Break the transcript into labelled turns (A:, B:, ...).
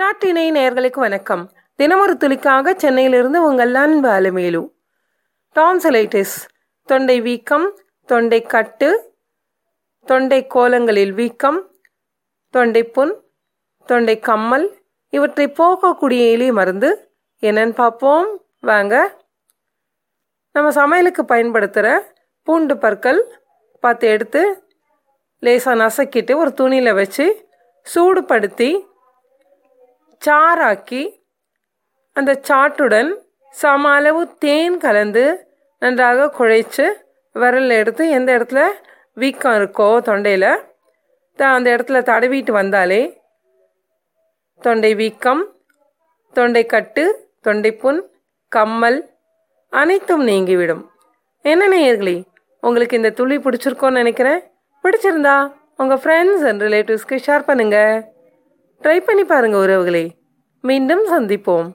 A: நாட்டினை நேர்களுக்கு வணக்கம். தினமொரு துளிக்காக சென்னையிலிருந்து உங்கள் அன்பு அலுமேலு. டான்சலைட்டிஸ் தொண்டை வீக்கம் தொண்டை கட்டு தொண்டை கோலங்களில் வீக்கம் தொண்டை புண் தொண்டை கம்மல் இவற்றை போக்கக்கூடிய எளிய மருந்து என்னன்னு பார்ப்போம். வாங்க. நம்ம சமையலுக்கு பயன்படுத்துகிற பூண்டு பற்கள் பார்த்து எடுத்து லேசாக நசக்கிட்டு ஒரு துணியில் வச்சு சூடுபடுத்தி சாறாக்கி அந்த சாட்டுடன் சம அளவு தேன் கலந்து நன்றாக குழைச்சு விரல் எடுத்து எந்த இடத்துல வீக்கம் இருக்கோ தொண்டையில் அந்த இடத்துல தடவிட்டு வந்தாலே தொண்டை வீக்கம் தொண்டை கட்டு தொண்டைப்புண் கம்மல் அனைத்தும் நீங்கிவிடும். என்ன நேயர்களே உங்களுக்கு இந்த துளி பிடிச்சிருக்கோன்னு நினைக்கிறேன். பிடிச்சிருந்தா உங்கள் ஃப்ரெண்ட்ஸ் அண்ட் ரிலேட்டிவ்ஸ்க்கு ஷேர் பண்ணுங்கள் ட்ரை பண்ணி பாருங்கள் உறவுகளே. மீண்டும் சந்திப்போம்.